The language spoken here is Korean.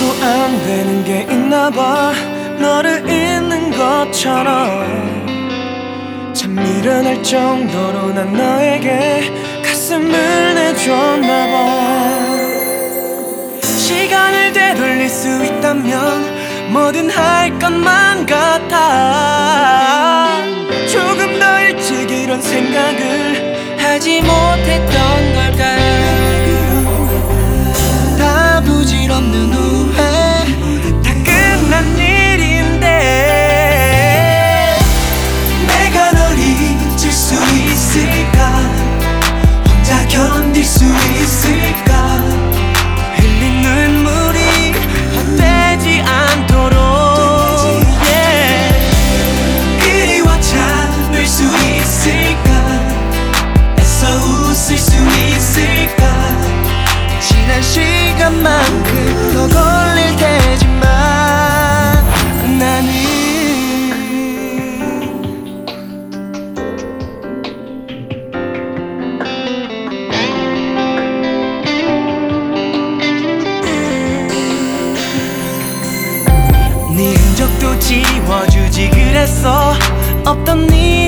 죽어도 안 되는 게 있나 봐. 너를 잊는 것처럼 참 미련할 정도로 난 너에게 가슴을 내줬나 봐. 시간을 되돌릴 수 있다면 뭐든 할 것만 같아. 조금 더 일찍 이런 생각을 하지 못했던 too easy. 그랬어. 없던 되도록